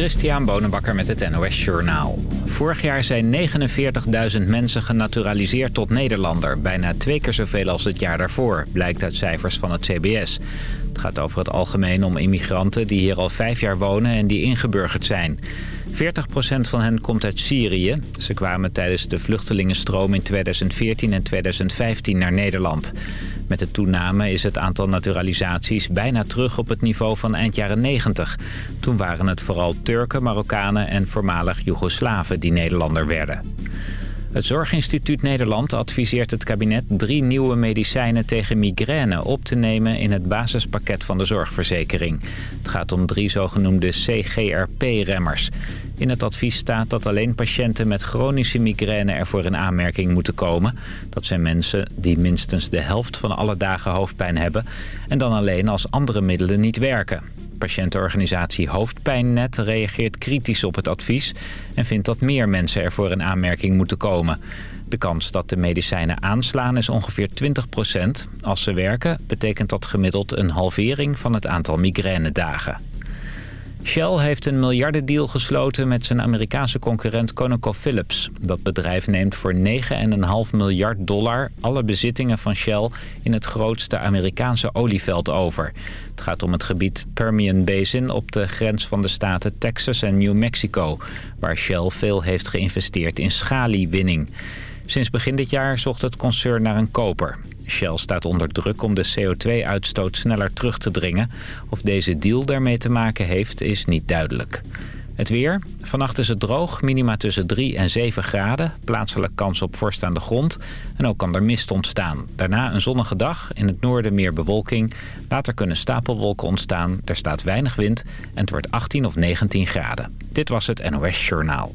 Christian Bonenbakker met het NOS Journaal. Vorig jaar zijn 49.000 mensen genaturaliseerd tot Nederlander. Bijna twee keer zoveel als het jaar daarvoor, blijkt uit cijfers van het CBS. Het gaat over het algemeen om immigranten die hier al vijf jaar wonen en die ingeburgerd zijn. 40% van hen komt uit Syrië. Ze kwamen tijdens de vluchtelingenstroom in 2014 en 2015 naar Nederland. Met de toename is het aantal naturalisaties bijna terug op het niveau van eind jaren 90. Toen waren het vooral Turken, Marokkanen en voormalig Joegoslaven die Nederlander werden. Het Zorginstituut Nederland adviseert het kabinet drie nieuwe medicijnen tegen migraine op te nemen in het basispakket van de zorgverzekering. Het gaat om drie zogenoemde CGRP-remmers. In het advies staat dat alleen patiënten met chronische migraine ervoor in aanmerking moeten komen. Dat zijn mensen die minstens de helft van alle dagen hoofdpijn hebben en dan alleen als andere middelen niet werken. Patiëntenorganisatie Hoofdpijnnet reageert kritisch op het advies... en vindt dat meer mensen ervoor in aanmerking moeten komen. De kans dat de medicijnen aanslaan is ongeveer 20% Als ze werken betekent dat gemiddeld een halvering van het aantal migrainedagen. Shell heeft een miljardendeal gesloten met zijn Amerikaanse concurrent ConocoPhillips. Dat bedrijf neemt voor 9,5 miljard dollar alle bezittingen van Shell in het grootste Amerikaanse olieveld over. Het gaat om het gebied Permian Basin op de grens van de staten Texas en New Mexico, waar Shell veel heeft geïnvesteerd in schaliewinning. Sinds begin dit jaar zocht het concern naar een koper. Shell staat onder druk om de CO2-uitstoot sneller terug te dringen. Of deze deal daarmee te maken heeft, is niet duidelijk. Het weer. Vannacht is het droog, minima tussen 3 en 7 graden. Plaatselijk kans op vorst aan de grond. En ook kan er mist ontstaan. Daarna een zonnige dag, in het noorden meer bewolking. Later kunnen stapelwolken ontstaan, er staat weinig wind... en het wordt 18 of 19 graden. Dit was het NOS Journaal.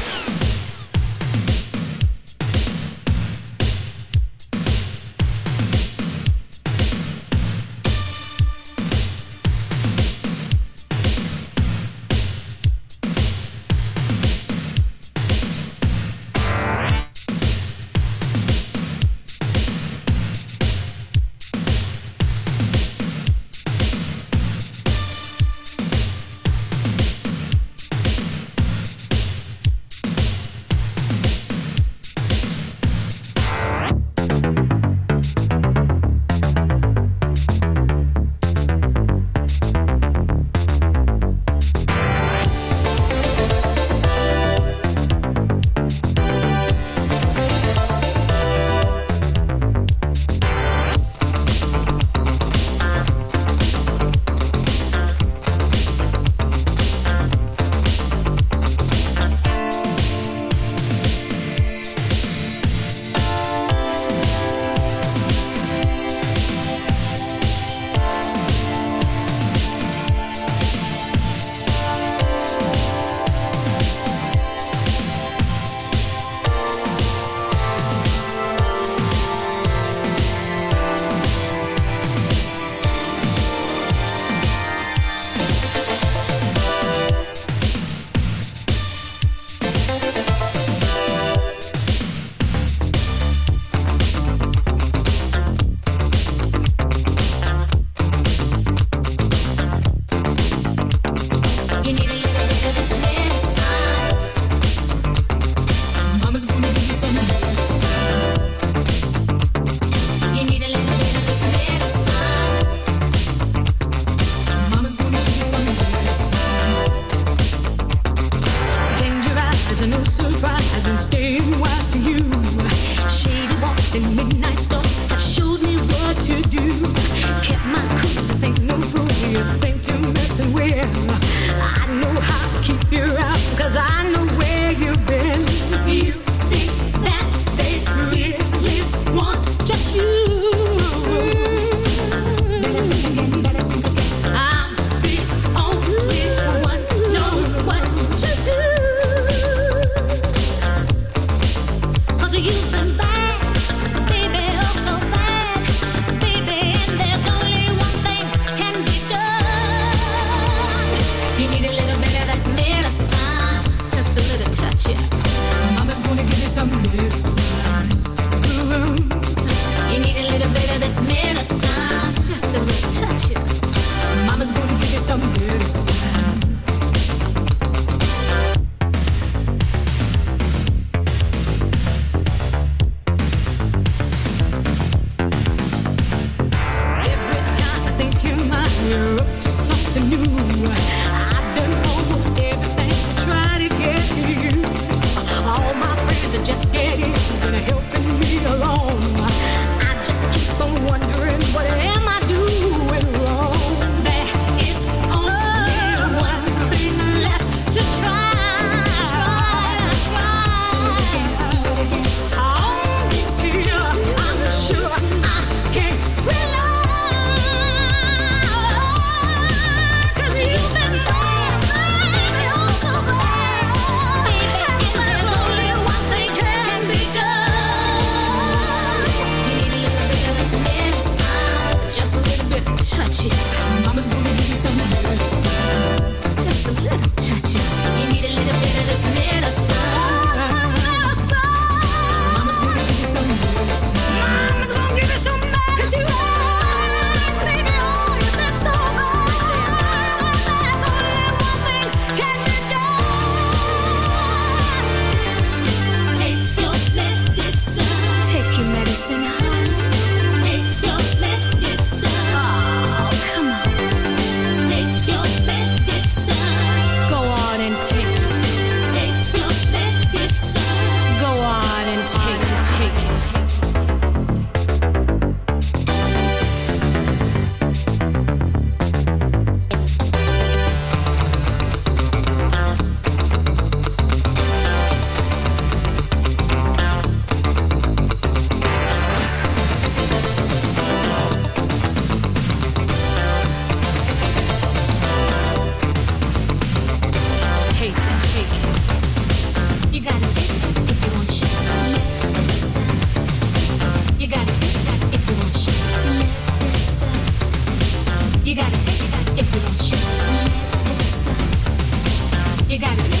You got it.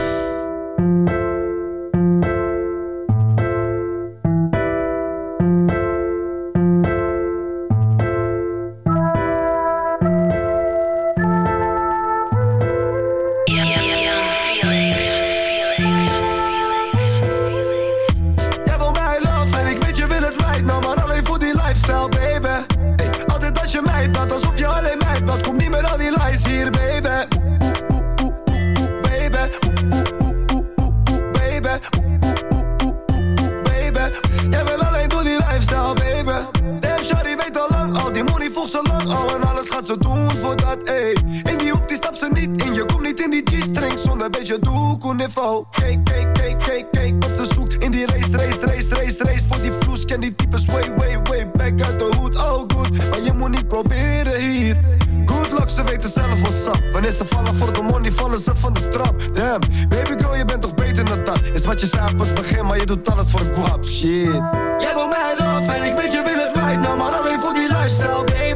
Damn shawty weet al lang al Die money volgt zo lang al. En alles gaat ze doen voor dat ey In die hoek die stapt ze niet in. Je komt niet in die G-string zonder beetje doekoe niveau Kijk, kijk, kijk, kijk, kijk wat ze zoekt In die race, race, race, race, race. Voor die vloes ken die types way, way, way back uit de hoed. Oh good, maar je moet niet proberen hier. Good luck, ze weten zelf what's up Wanneer ze vallen voor de money, vallen ze van de trap. Damn, baby girl, je bent toch beter dan dat. Is wat je zei op het begin, maar je doet alles voor de Shit Jij wil mij love en ik weet je wil het right now Maar alleen voor die lifestyle, baby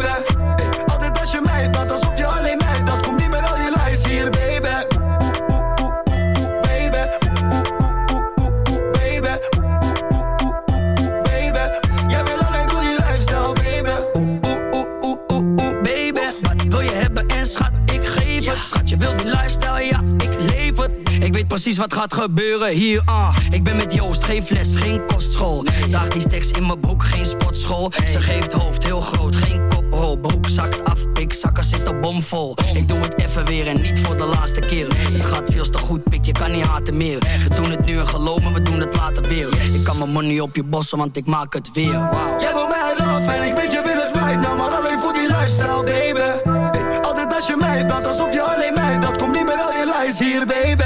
precies wat gaat gebeuren hier, ah. Ik ben met Joost, geen fles, geen kostschool. Daag die steks in mijn broek, geen sportschool. Ze geeft hoofd heel groot, geen koprol. Broek zakt af, pik, zakken zitten bomvol. Ik doe het even weer en niet voor de laatste keer. Het gaat veel te goed, pik, je kan niet haten meer. We doen het nu en geloven, we doen het later weer. Ik kan mijn money op je bossen, want ik maak het weer, wow. Jij wil mij love en ik weet je wil het right now Maar alleen voor die lifestyle, baby Altijd als je mij belt, alsof je alleen mij belt Kom niet met al die lies hier, baby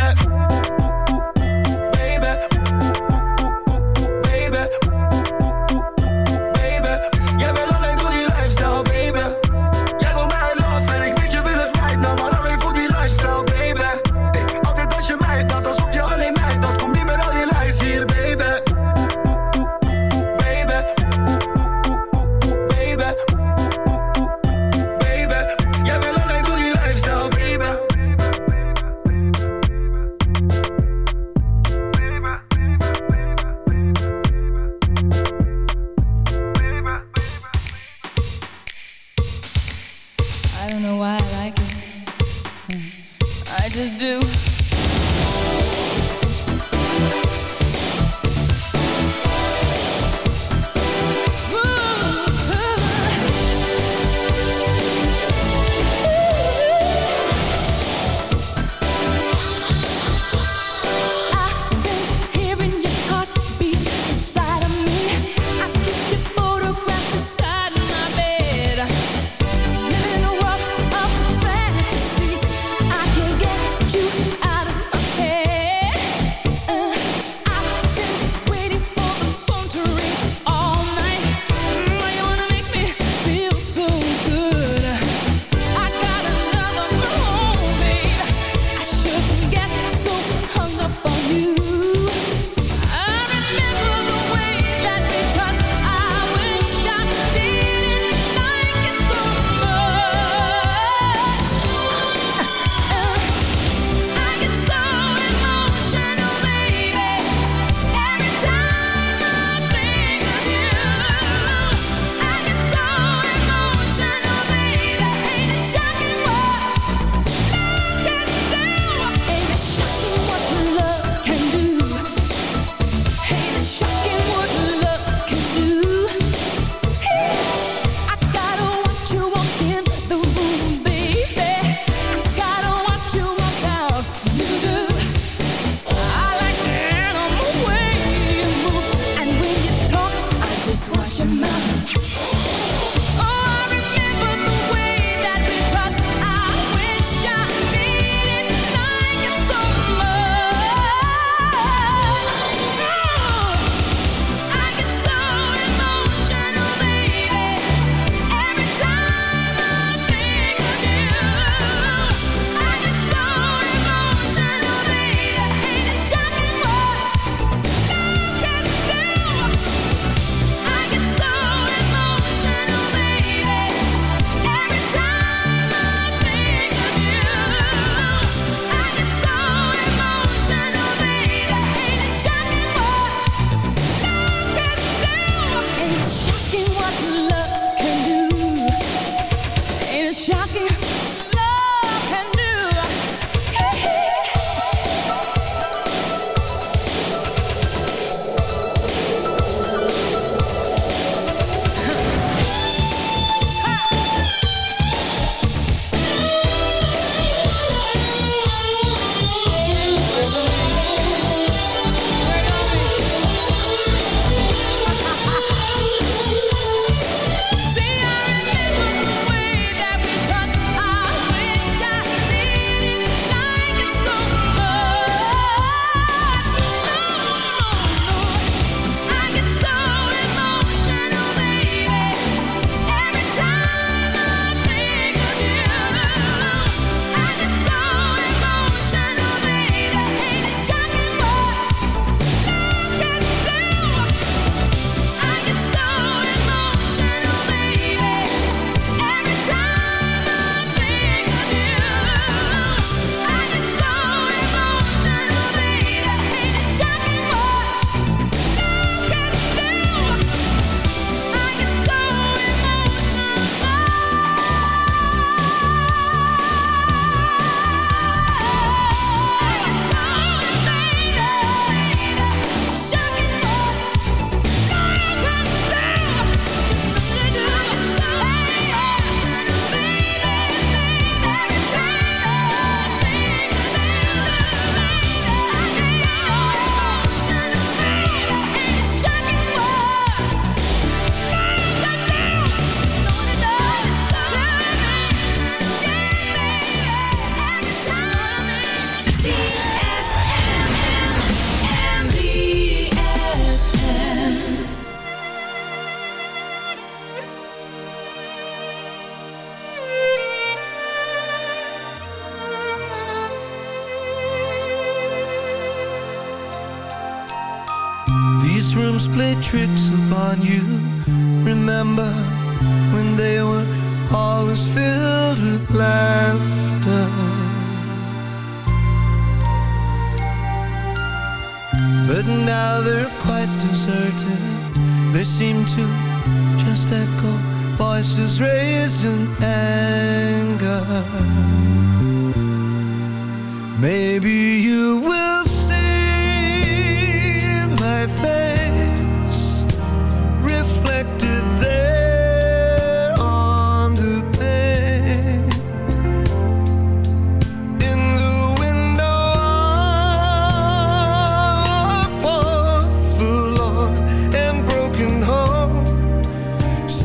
Oh.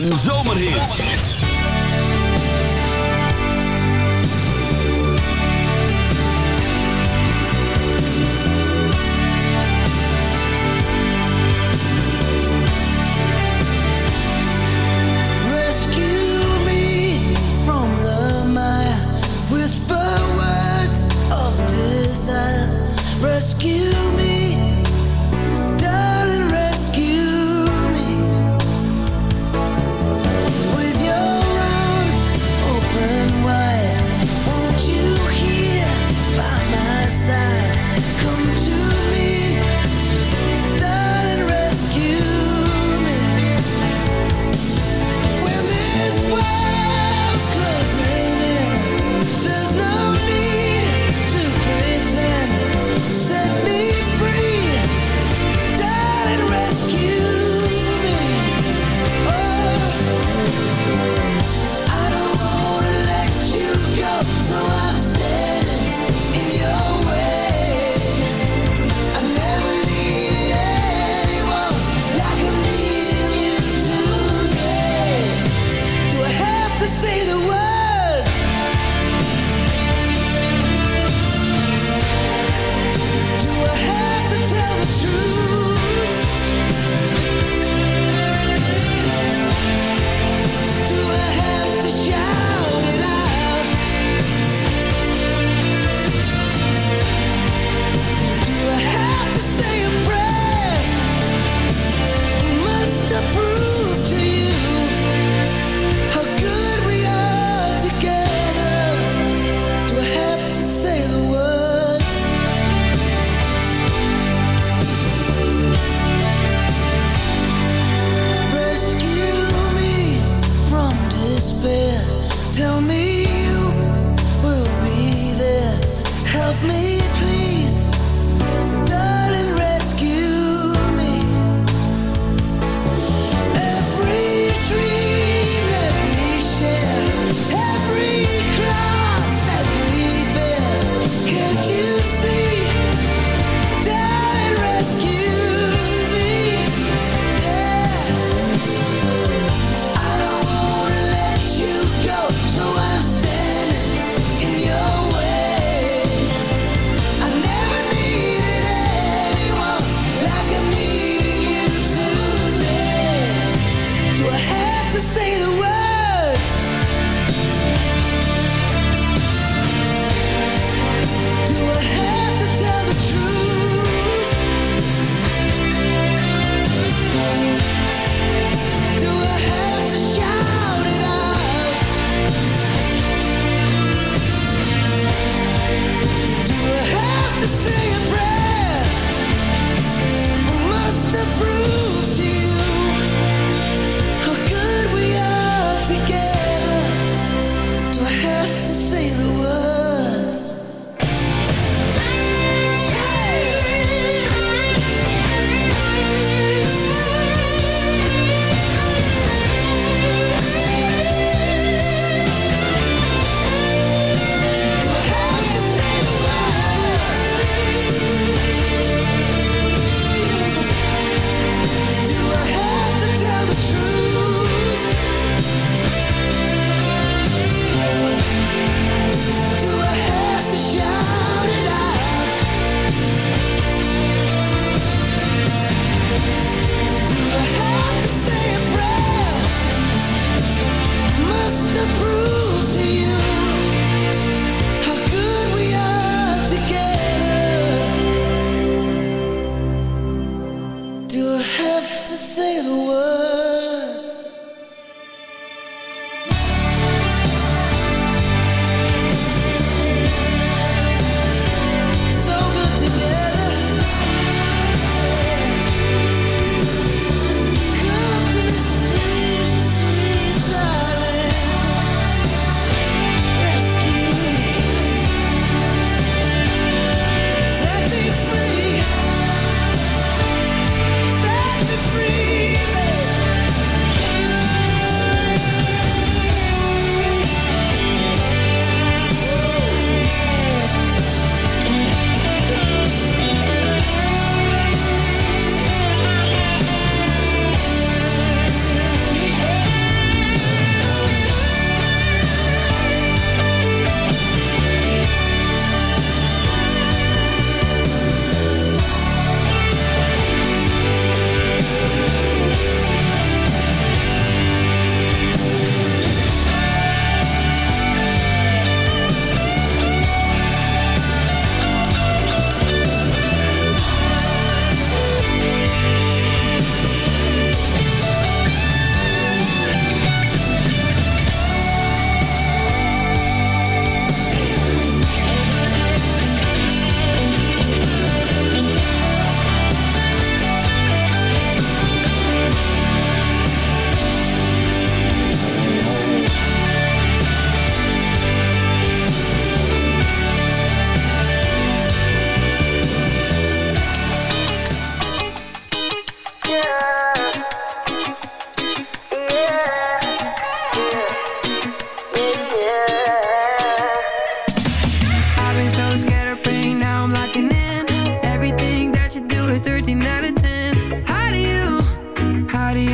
Zandvoort en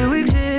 you exist.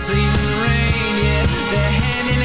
Sleet and rain. Yeah, they're handing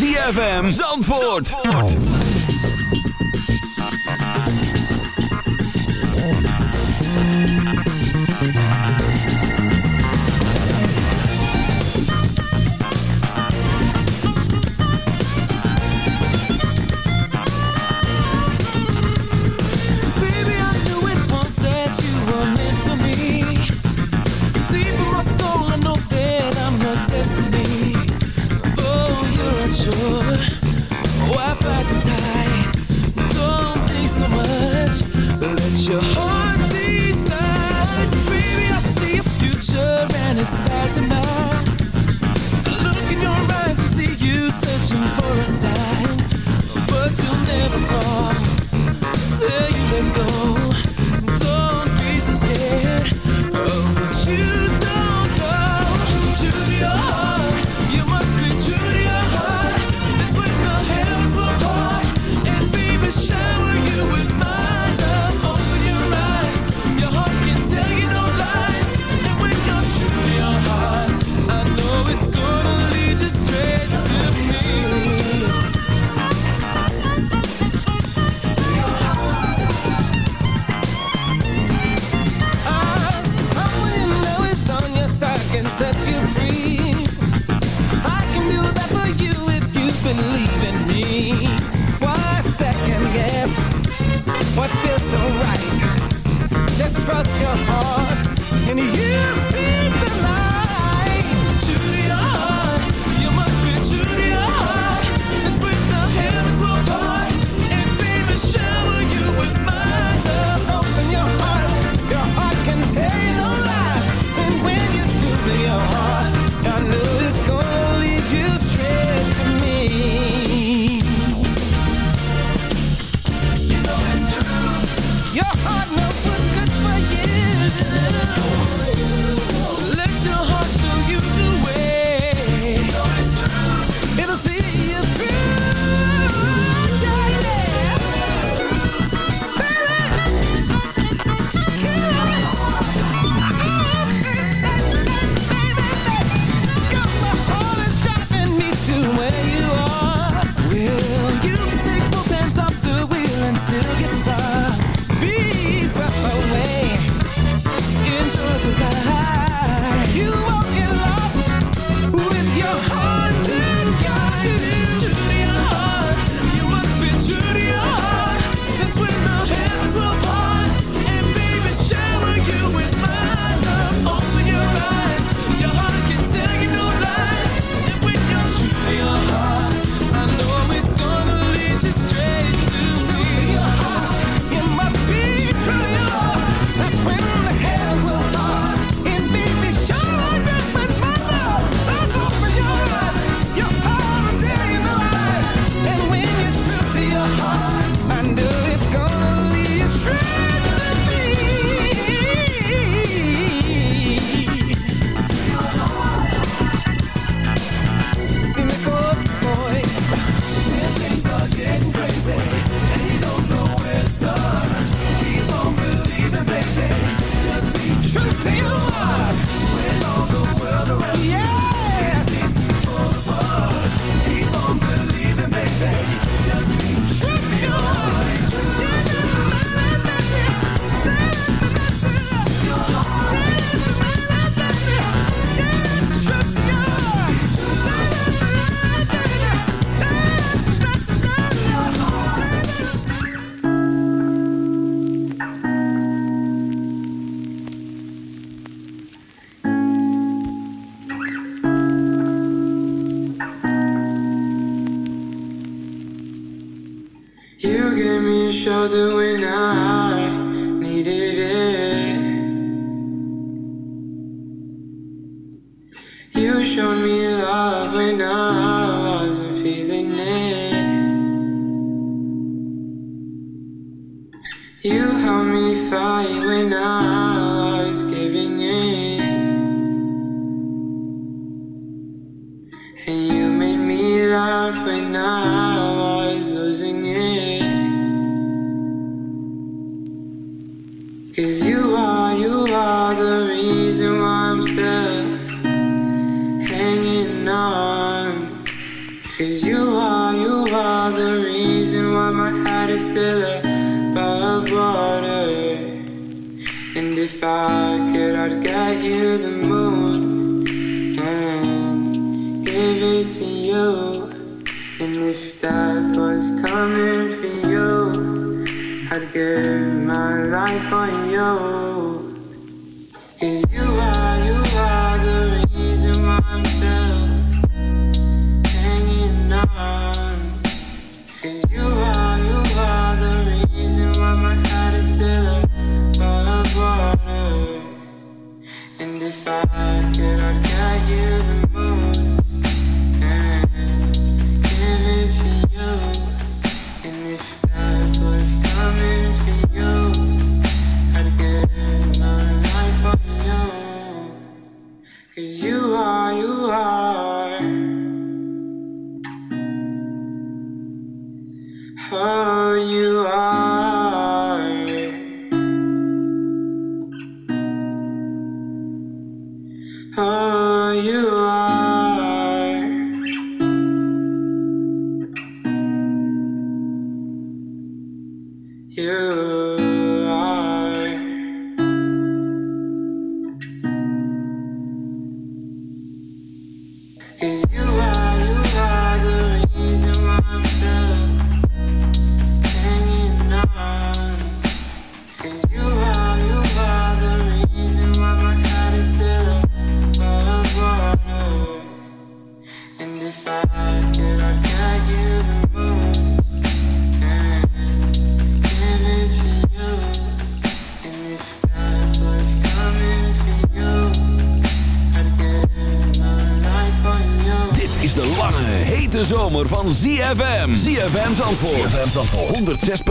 ZFM Zandvoort.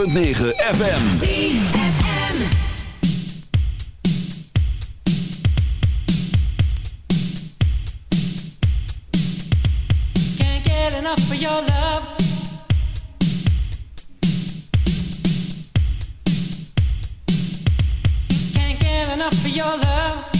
106.9 FM. Can't get enough of your love.